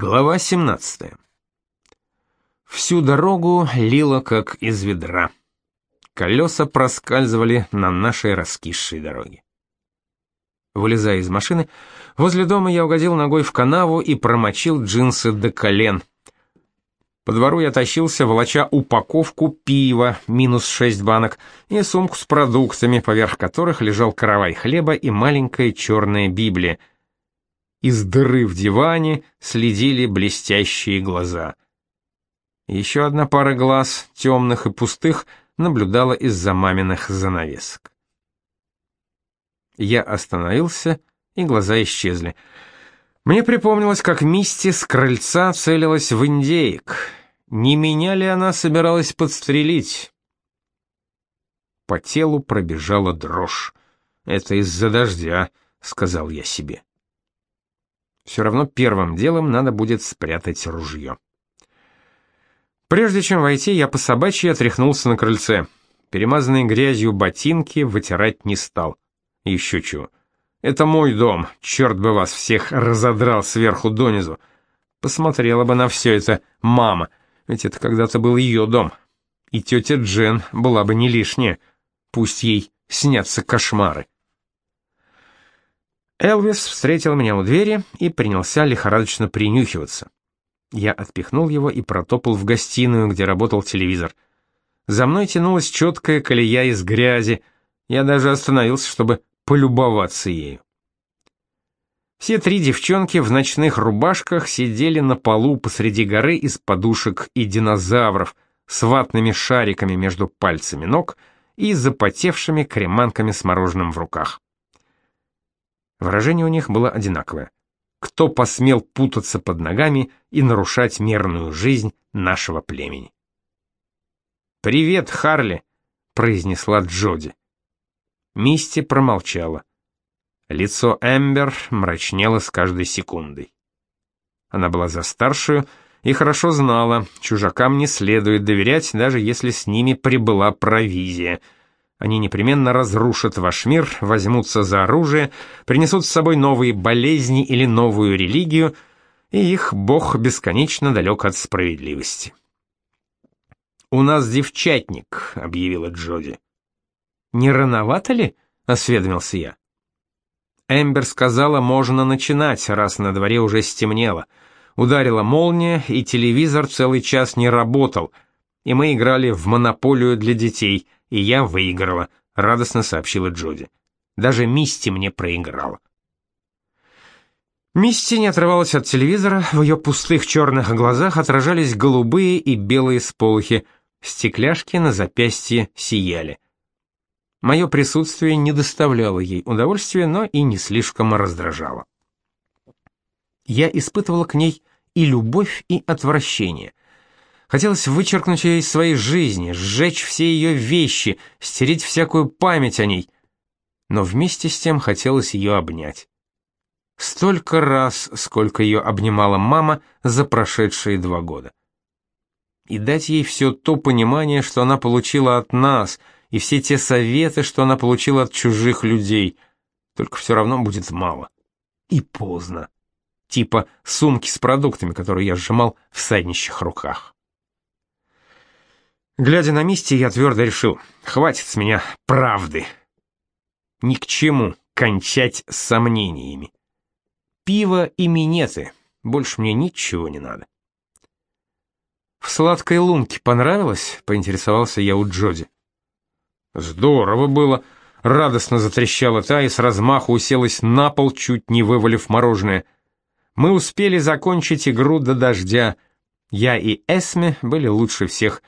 Глава 17. Всю дорогу лило как из ведра. Колеса проскальзывали на нашей раскисшей дороге. Вылезая из машины, возле дома я угодил ногой в канаву и промочил джинсы до колен. По двору я тащился, волоча упаковку пива, минус шесть банок, и сумку с продуктами, поверх которых лежал каравай хлеба и маленькая черная Библия — из дыры в диване следили блестящие глаза. Еще одна пара глаз, темных и пустых, наблюдала из-за маминых занавесок. Я остановился, и глаза исчезли. Мне припомнилось, как Мисти с крыльца целилась в индеек. Не меня ли она собиралась подстрелить? По телу пробежала дрожь. «Это из-за дождя», — сказал я себе. Все равно первым делом надо будет спрятать ружье. Прежде чем войти, я по собачьи отряхнулся на крыльце. Перемазанные грязью ботинки вытирать не стал. Еще чего. Это мой дом, черт бы вас всех разодрал сверху донизу. Посмотрела бы на все это мама, ведь это когда-то был ее дом. И тетя Джен была бы не лишняя, пусть ей снятся кошмары. Элвис встретил меня у двери и принялся лихорадочно принюхиваться. Я отпихнул его и протопал в гостиную, где работал телевизор. За мной тянулась четкая колея из грязи, я даже остановился, чтобы полюбоваться ею. Все три девчонки в ночных рубашках сидели на полу посреди горы из подушек и динозавров с ватными шариками между пальцами ног и запотевшими креманками с мороженым в руках. Выражение у них было одинаковое. Кто посмел путаться под ногами и нарушать мирную жизнь нашего племени? «Привет, Харли!» — произнесла Джоди. Мисти промолчала. Лицо Эмбер мрачнело с каждой секундой. Она была за старшую и хорошо знала, чужакам не следует доверять, даже если с ними прибыла провизия — они непременно разрушат ваш мир, возьмутся за оружие, принесут с собой новые болезни или новую религию, и их бог бесконечно далек от справедливости. «У нас девчатник», — объявила Джоди. «Не рановато ли?» — осведомился я. Эмбер сказала, можно начинать, раз на дворе уже стемнело. Ударила молния, и телевизор целый час не работал, и мы играли в монополию для детей — и я выиграла», — радостно сообщила Джоди. «Даже Мисти мне проиграла». Мисти не отрывалась от телевизора, в ее пустых черных глазах отражались голубые и белые сполохи, стекляшки на запястье сияли. Мое присутствие не доставляло ей удовольствия, но и не слишком раздражало. Я испытывала к ней и любовь, и отвращение — Хотелось вычеркнуть ее из своей жизни, сжечь все ее вещи, стереть всякую память о ней. Но вместе с тем хотелось ее обнять. Столько раз, сколько ее обнимала мама за прошедшие два года. И дать ей все то понимание, что она получила от нас, и все те советы, что она получила от чужих людей. Только все равно будет мало. И поздно. Типа сумки с продуктами, которые я сжимал в саднищих руках. Глядя на Мисти, я твердо решил, хватит с меня правды. Ни к чему кончать сомнениями. Пиво и минеты, больше мне ничего не надо. В сладкой лунке понравилось? поинтересовался я у Джоди. Здорово было, радостно затрещала та и с размаху уселась на пол, чуть не вывалив мороженое. Мы успели закончить игру до дождя. Я и Эсме были лучше всех.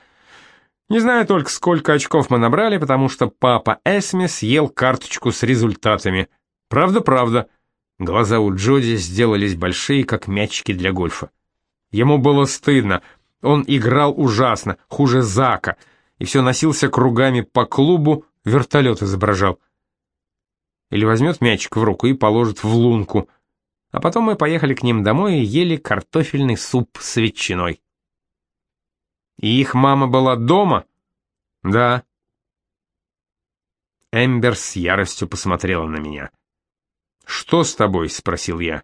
Не знаю только, сколько очков мы набрали, потому что папа Эсми съел карточку с результатами. Правда-правда. Глаза у Джоди сделались большие, как мячики для гольфа. Ему было стыдно. Он играл ужасно, хуже Зака, и все носился кругами по клубу, вертолет изображал. Или возьмет мячик в руку и положит в лунку. А потом мы поехали к ним домой и ели картофельный суп с ветчиной. И их мама была дома? Да. Эмбер с яростью посмотрела на меня. Что с тобой? спросил я.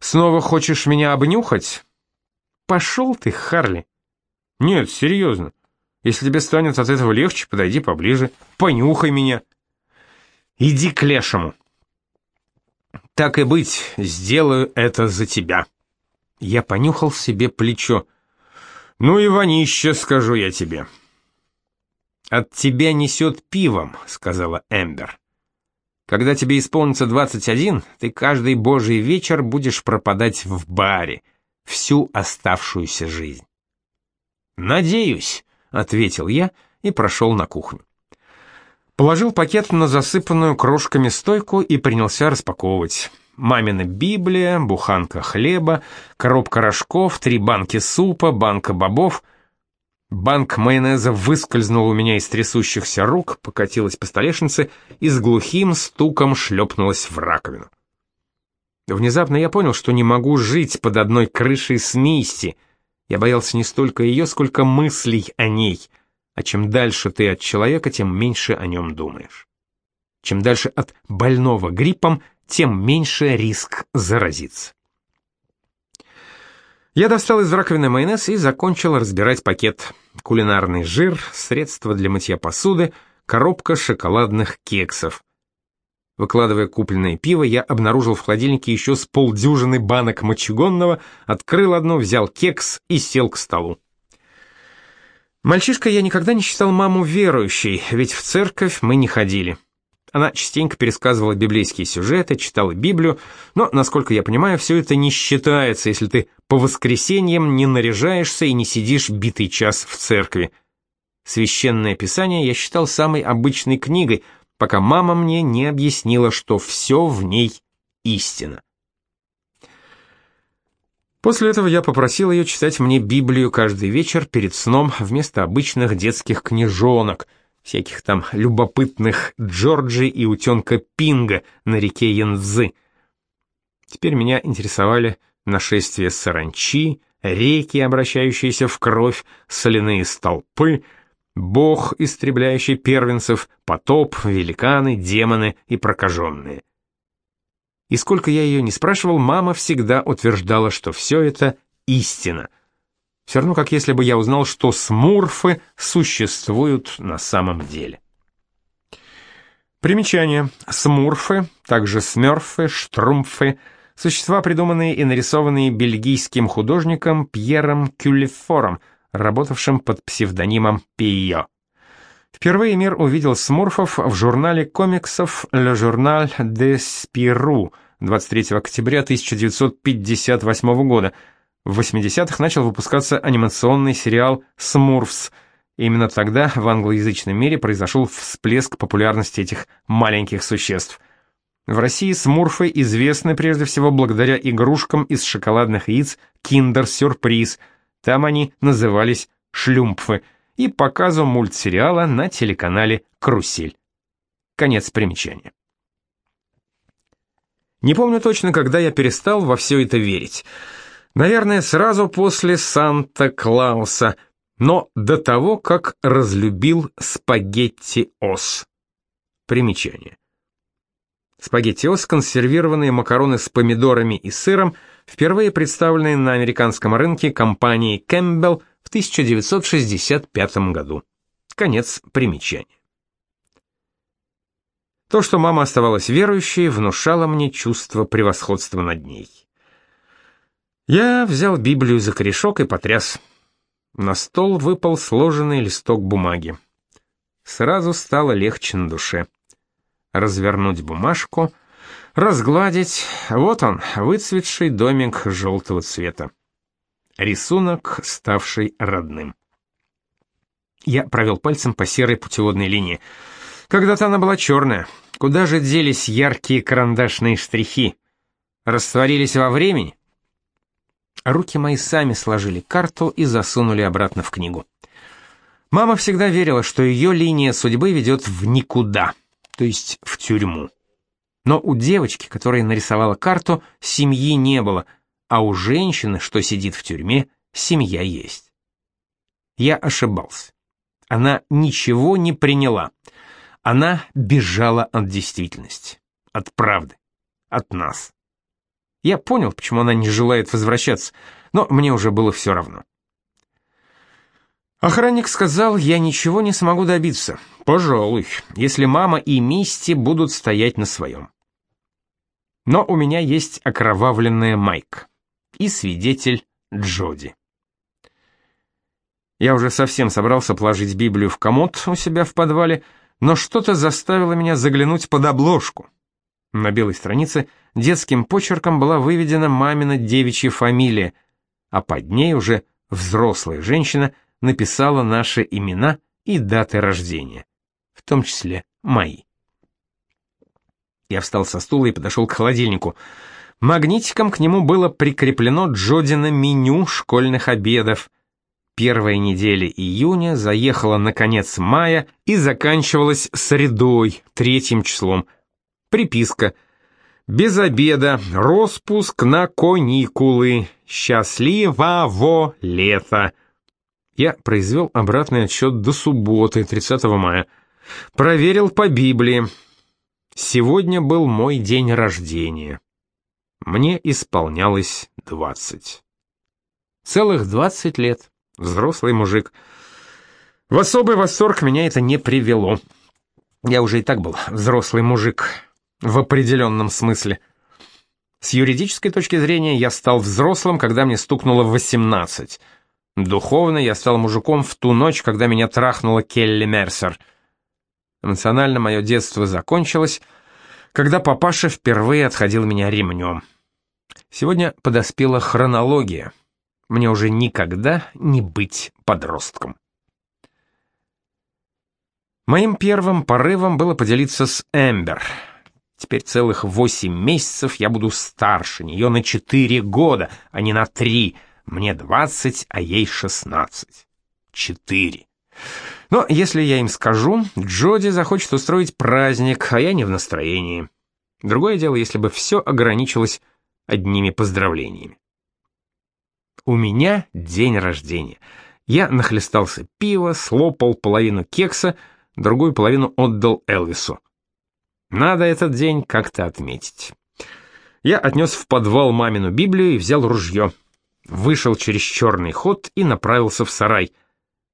Снова хочешь меня обнюхать? Пошел ты, Харли. Нет, серьезно. Если тебе станет от этого легче, подойди поближе, понюхай меня. Иди к лешему. Так и быть, сделаю это за тебя. Я понюхал себе плечо. Ну и вонище, скажу я тебе. От тебя несет пивом, сказала Эмбер. Когда тебе исполнится 21, ты каждый божий вечер будешь пропадать в баре всю оставшуюся жизнь. Надеюсь, ответил я и прошел на кухню. Положил пакет на засыпанную крошками стойку и принялся распаковывать. Мамина Библия, буханка хлеба, коробка рожков, три банки супа, банка бобов. Банк майонеза выскользнул у меня из трясущихся рук, покатилась по столешнице и с глухим стуком шлепнулась в раковину. Внезапно я понял, что не могу жить под одной крышей с Мисти. Я боялся не столько ее, сколько мыслей о ней. А чем дальше ты от человека, тем меньше о нем думаешь. Чем дальше от больного гриппом, тем меньше риск заразиться. Я достал из раковины майонез и закончил разбирать пакет. Кулинарный жир, средства для мытья посуды, коробка шоколадных кексов. Выкладывая купленное пиво, я обнаружил в холодильнике еще с полдюжины банок мочегонного, открыл одну, взял кекс и сел к столу. Мальчишка я никогда не считал маму верующей, ведь в церковь мы не ходили. Она частенько пересказывала библейские сюжеты, читала Библию, но, насколько я понимаю, все это не считается, если ты по воскресеньям не наряжаешься и не сидишь битый час в церкви. Священное Писание я считал самой обычной книгой, пока мама мне не объяснила, что все в ней истина. После этого я попросил ее читать мне Библию каждый вечер перед сном вместо обычных детских книжонок — всяких там любопытных Джорджи и утенка Пинга на реке Янцзы. Теперь меня интересовали нашествие саранчи, реки, обращающиеся в кровь, соляные столпы, бог, истребляющий первенцев, потоп, великаны, демоны и прокаженные. И сколько я ее не спрашивал, мама всегда утверждала, что все это истина — все равно, как если бы я узнал, что смурфы существуют на самом деле. Примечание. Смурфы, также смерфы, штрумфы – существа, придуманные и нарисованные бельгийским художником Пьером Кюллифором, работавшим под псевдонимом Пио. Впервые мир увидел смурфов в журнале комиксов «Le Journal de Spirou» 23 октября 1958 года – в 80-х начал выпускаться анимационный сериал «Смурфс». Именно тогда в англоязычном мире произошел всплеск популярности этих маленьких существ. В России смурфы известны прежде всего благодаря игрушкам из шоколадных яиц Kinder Surprise. Там они назывались шлюмпфы и показу мультсериала на телеканале «Карусель». Конец примечания. Не помню точно, когда я перестал во все это верить. Наверное, сразу после Санта-Клауса, но до того, как разлюбил спагетти-ос. Примечание. Спагетти-ос – консервированные макароны с помидорами и сыром, впервые представленные на американском рынке компанией Кэмпбелл в 1965 году. Конец примечания. То, что мама оставалась верующей, внушало мне чувство превосходства над ней. Я взял Библию за корешок и потряс. На стол выпал сложенный листок бумаги. Сразу стало легче на душе. Развернуть бумажку, разгладить. Вот он, выцветший домик желтого цвета. Рисунок, ставший родным. Я провел пальцем по серой путеводной линии. Когда-то она была черная. Куда же делись яркие карандашные штрихи? Растворились во времени? Руки мои сами сложили карту и засунули обратно в книгу. Мама всегда верила, что ее линия судьбы ведет в никуда, то есть в тюрьму. Но у девочки, которая нарисовала карту, семьи не было, а у женщины, что сидит в тюрьме, семья есть. Я ошибался. Она ничего не приняла. Она бежала от действительности, от правды, от нас. Я понял, почему она не желает возвращаться, но мне уже было все равно. Охранник сказал, я ничего не смогу добиться. Пожалуй, если мама и Мисти будут стоять на своем. Но у меня есть окровавленная Майк и свидетель Джоди. Я уже совсем собрался положить Библию в комод у себя в подвале, но что-то заставило меня заглянуть под обложку. На белой странице детским почерком была выведена мамина девичья фамилия, а под ней уже взрослая женщина написала наши имена и даты рождения, в том числе мои. Я встал со стула и подошел к холодильнику. Магнитиком к нему было прикреплено Джодина меню школьных обедов. Первая неделя июня заехала на конец мая и заканчивалась средой, третьим числом. Приписка. Без обеда, распуск на каникулы, счастливого лета. Я произвел обратный отсчет до субботы, 30 мая. Проверил по Библии. Сегодня был мой день рождения. Мне исполнялось 20. Целых 20 лет. Взрослый мужик. В особый восторг меня это не привело. Я уже и так был взрослый мужик. В определенном смысле. С юридической точки зрения я стал взрослым, когда мне стукнуло 18. Духовно я стал мужиком в ту ночь, когда меня трахнула Келли Мерсер. Эмоционально мое детство закончилось, когда папаша впервые отходил меня ремнем. Сегодня подоспела хронология. Мне уже никогда не быть подростком. Моим первым порывом было поделиться с Эмбер. Теперь целых восемь месяцев я буду старше нее на четыре года, а не на три мне 20, а ей 16. Четыре. Но если я им скажу, Джоди захочет устроить праздник, а я не в настроении. Другое дело, если бы все ограничилось одними поздравлениями. У меня день рождения. Я нахлестался пива, слопал половину кекса, другую половину отдал Элвису. Надо этот день как-то отметить. Я отнес в подвал мамину Библию и взял ружье вышел через черный ход и направился в сарай.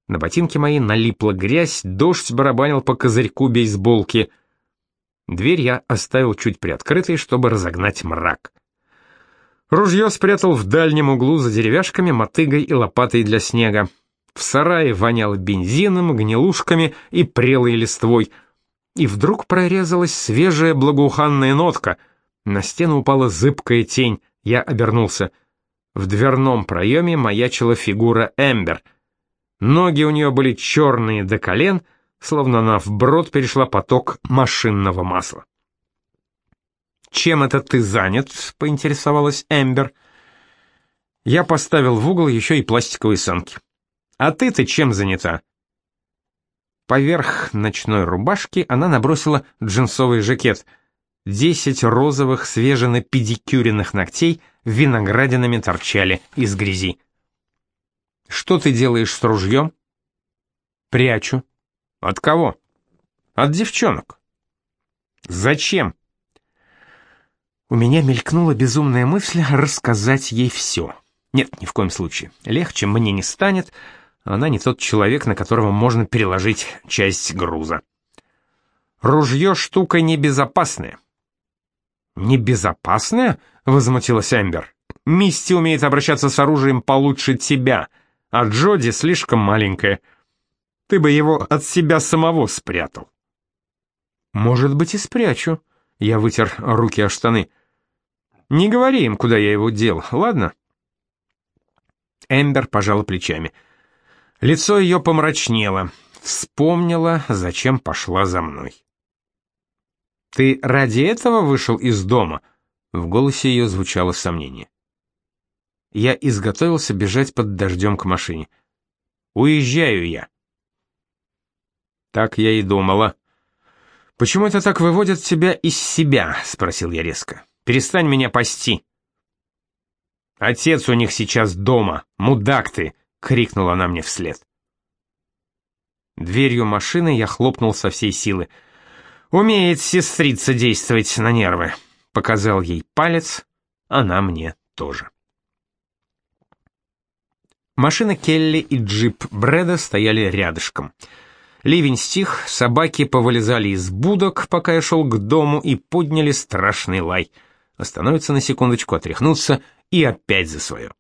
На ботинки мои налипла грязь, дождь барабанил по козырьку бейсболки. Дверь я оставил чуть приоткрытой, чтобы разогнать мрак. Ружье спрятал в дальнем углу за деревяшками, мотыгой и лопатой для снега. В сарае воняло бензином, гнилушками и прелой листвой. И вдруг прорезалась свежая благоуханная нотка. На стену упала зыбкая тень. Я обернулся — в дверном проеме маячила фигура Эмбер. Ноги у нее были черные до колен, словно она вброд перешла поток машинного масла. «Чем это ты занят?» — поинтересовалась Эмбер. Я поставил в угол еще и пластиковые санки. «А ты-то чем занята?» Поверх ночной рубашки она набросила джинсовый жакет — Десять розовых свежено-педикюренных ногтей виноградинами торчали из грязи. «Что ты делаешь с ружьем?» «Прячу». «От кого?» «От девчонок». «Зачем?» У меня мелькнула безумная мысль рассказать ей все. Нет, ни в коем случае. Легче мне не станет, она не тот человек, на которого можно переложить часть груза. Ружье штука небезопасная. «Небезопасная?» — возмутилась Эмбер. «Мисти умеет обращаться с оружием получше тебя, а Джоди слишком маленькая. Ты бы его от себя самого спрятал». «Может быть, и спрячу», — я вытер руки о штаны. «Не говори им, куда я его дел, ладно?» Эмбер пожала плечами. Лицо ее помрачнело. Вспомнила, зачем пошла за мной. Ты ради этого вышел из дома? В голосе ее звучало сомнение. Я изготовился бежать под дождем к машине. Уезжаю я. Так я и думала. Почему это так выводит тебя из себя? спросил я резко. Перестань меня пасти. Отец у них сейчас дома, мудак ты, крикнула она мне вслед. Дверью машины я хлопнул со всей силы. Умеет сестрица действовать на нервы. Показал ей палец, она мне тоже. Машина Келли и джип Брэда стояли рядышком. Ливень стих, собаки повылезали из будок, пока я шел к дому, и подняли страшный лай. Остановиться на секундочку, отряхнуться и опять за свое.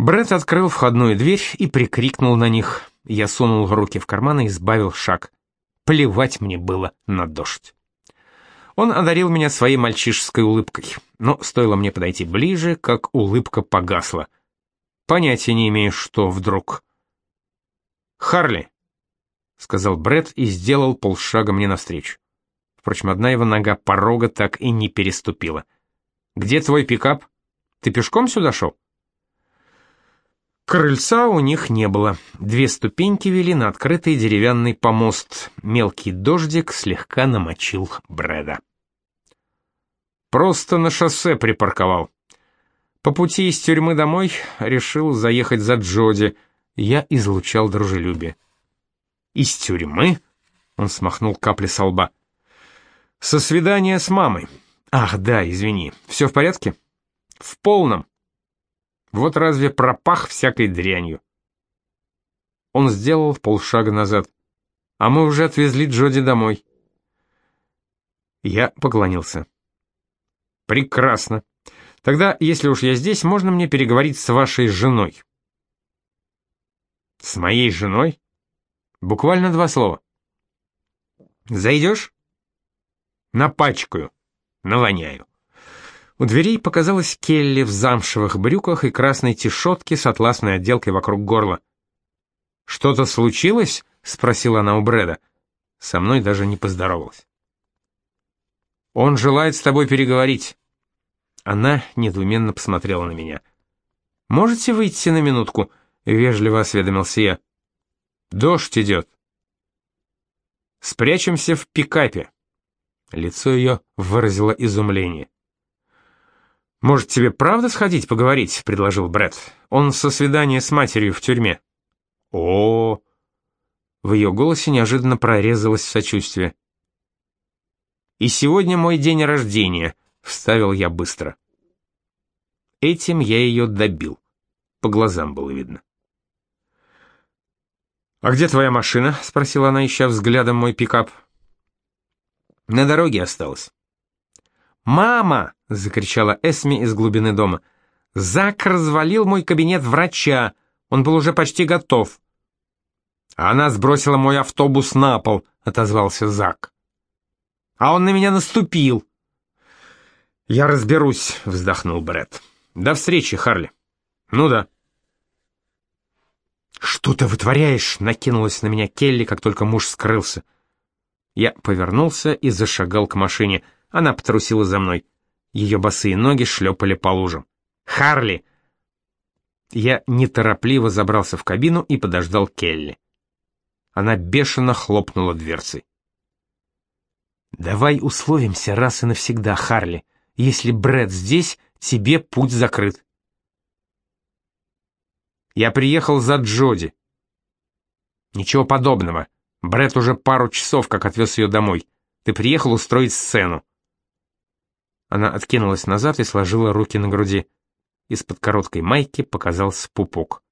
Брэд открыл входную дверь и прикрикнул на них. Я сунул руки в карманы и сбавил шаг. Плевать мне было на дождь. Он одарил меня своей мальчишеской улыбкой, но стоило мне подойти ближе, как улыбка погасла. Понятия не имею, что вдруг. «Харли!» — сказал Бред и сделал полшага мне навстречу. Впрочем, одна его нога порога так и не переступила. «Где твой пикап? Ты пешком сюда шел?» Крыльца у них не было. Две ступеньки вели на открытый деревянный помост. Мелкий дождик слегка намочил Брэда. Просто на шоссе припарковал. По пути из тюрьмы домой решил заехать за Джоди. Я излучал дружелюбие. «Из тюрьмы?» — он смахнул капли со лба. «Со свидания с мамой. Ах, да, извини. Все в порядке?» «В полном. Вот разве пропах всякой дрянью?» Он сделал полшага назад. «А мы уже отвезли Джоди домой». Я поклонился. Прекрасно. Тогда, если уж я здесь, можно мне переговорить с вашей женой. С моей женой? Буквально два слова. Зайдешь? Напачкаю. Навоняю. У дверей показалась Келли в замшевых брюках и красной тишотке с атласной отделкой вокруг горла. «Что-то случилось?» — спросила она у Брэда. Со мной даже не поздоровалась. «Он желает с тобой переговорить». Она недоуменно посмотрела на меня. «Можете выйти на минутку?» — вежливо осведомился я. «Дождь идет». «Спрячемся в пикапе». Лицо ее выразило изумление. «Может, тебе правда сходить поговорить?» — предложил Брэд. «Он со свидания с матерью в тюрьме». О, -о, -о В ее голосе неожиданно прорезалось сочувствие. «И сегодня мой день рождения», — вставил я быстро. Этим я ее добил. По глазам было видно. «А где твоя машина?» — спросила она, ища взглядом мой пикап. «На дороге осталась». «Мама!» — закричала Эсми из глубины дома. «Зак развалил мой кабинет врача. Он был уже почти готов». «Она сбросила мой автобус на пол», — отозвался Зак. «А он на меня наступил». «Я разберусь», — вздохнул Бред. «До встречи, Харли». «Ну да». «Что ты вытворяешь?» — накинулась на меня Келли, как только муж скрылся. Я повернулся и зашагал к машине. Она потрусила за мной. Ее босые ноги шлепали по лужам. «Харли!» Я неторопливо забрался в кабину и подождал Келли. Она бешено хлопнула дверцей. «Давай условимся раз и навсегда, Харли. Если Брэд здесь, тебе путь закрыт. Я приехал за Джоди. Ничего подобного. Брэд уже пару часов как отвез ее домой. Ты приехал устроить сцену. Она откинулась назад и сложила руки на груди. Из-под короткой майки показался пупок.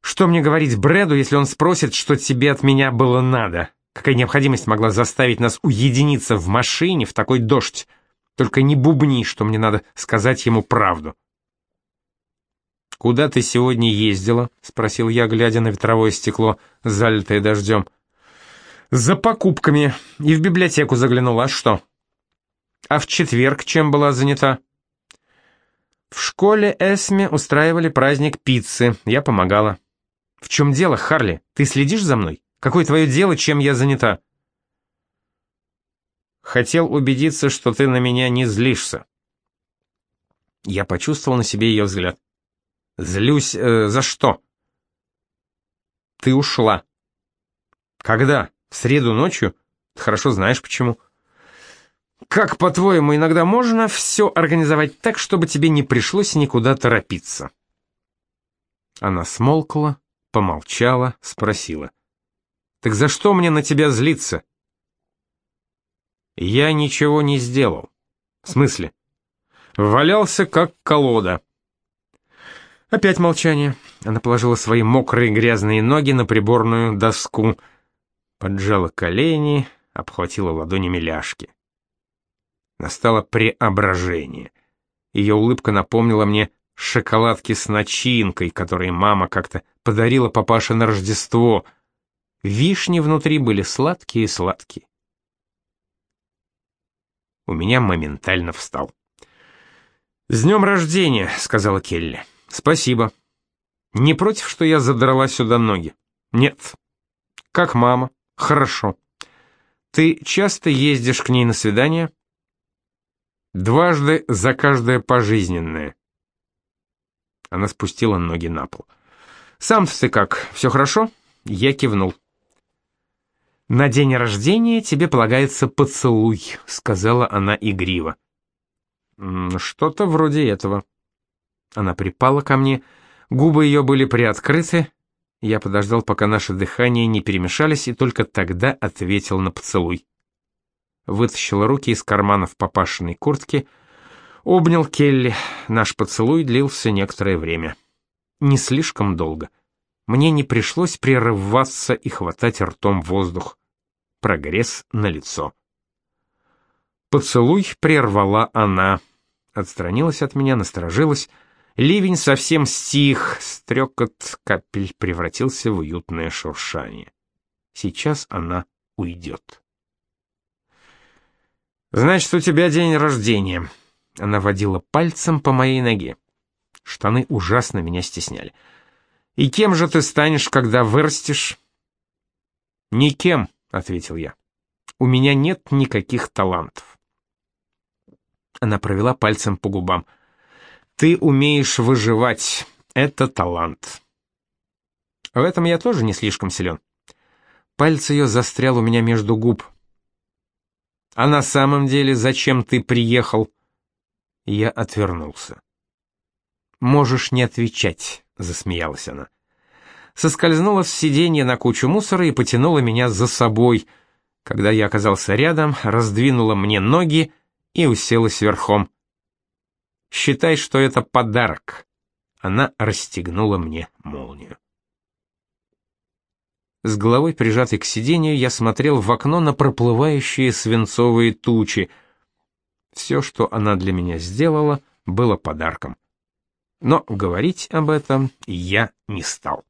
Что мне говорить Брэду, если он спросит, что тебе от меня было надо? Какая необходимость могла заставить нас уединиться в машине в такой дождь? Только не бубни, что мне надо сказать ему правду. «Куда ты сегодня ездила?» — спросил я, глядя на ветровое стекло, залитое дождем. «За покупками. И в библиотеку заглянула. А что?» «А в четверг чем была занята?» «В школе Эсме устраивали праздник пиццы. Я помогала». «В чем дело, Харли? Ты следишь за мной? Какое твое дело, чем я занята?» Хотел убедиться, что ты на меня не злишься. Я почувствовал на себе ее взгляд. Злюсь э, за что? Ты ушла. Когда? В среду ночью? Ты хорошо знаешь почему. Как, по-твоему, иногда можно все организовать так, чтобы тебе не пришлось никуда торопиться? Она смолкла, помолчала, спросила. Так за что мне на тебя злиться? Я ничего не сделал. В смысле? Валялся, как колода. Опять молчание. Она положила свои мокрые грязные ноги на приборную доску, поджала колени, обхватила ладонями ляжки. Настало преображение. Ее улыбка напомнила мне шоколадки с начинкой, которые мама как-то подарила папаше на Рождество. Вишни внутри были сладкие-сладкие. У меня моментально встал. «С днем рождения», — сказала Келли. «Спасибо. Не против, что я задрала сюда ноги?» «Нет». «Как мама?» «Хорошо. Ты часто ездишь к ней на свидания?» Дважды за каждое пожизненное. Она спустила ноги на пол. сам ты как, все хорошо?» Я кивнул. «На день рождения тебе полагается поцелуй», — сказала она игриво. «Что-то вроде этого». Она припала ко мне, губы ее были приоткрыты. Я подождал, пока наши дыхания не перемешались, и только тогда ответил на поцелуй вытащил руки из карманов папашиной куртки, обнял Келли. Наш поцелуй длился некоторое время. Не слишком долго. Мне не пришлось прерываться и хватать ртом воздух. Прогресс на лицо. Поцелуй прервала она. Отстранилась от меня, насторожилась. Ливень совсем стих, стрекот капель превратился в уютное шуршание. Сейчас она уйдет. «Значит, у тебя день рождения». Она водила пальцем по моей ноге. Штаны ужасно меня стесняли. «И кем же ты станешь, когда вырастешь?» «Никем», — ответил я. «У меня нет никаких талантов». Она провела пальцем по губам. «Ты умеешь выживать. Это талант». В этом я тоже не слишком силен. Пальцы ее застрял у меня между губ. А на самом деле зачем ты приехал?» Я отвернулся. «Можешь не отвечать», — засмеялась она. Соскользнула с сиденья на кучу мусора и потянула меня за собой. Когда я оказался рядом, раздвинула мне ноги и уселась верхом. «Считай, что это подарок». Она расстегнула мне молнию. С головой прижатой к сиденью, я смотрел в окно на проплывающие свинцовые тучи. Все, что она для меня сделала, было подарком. Но говорить об этом я не стал.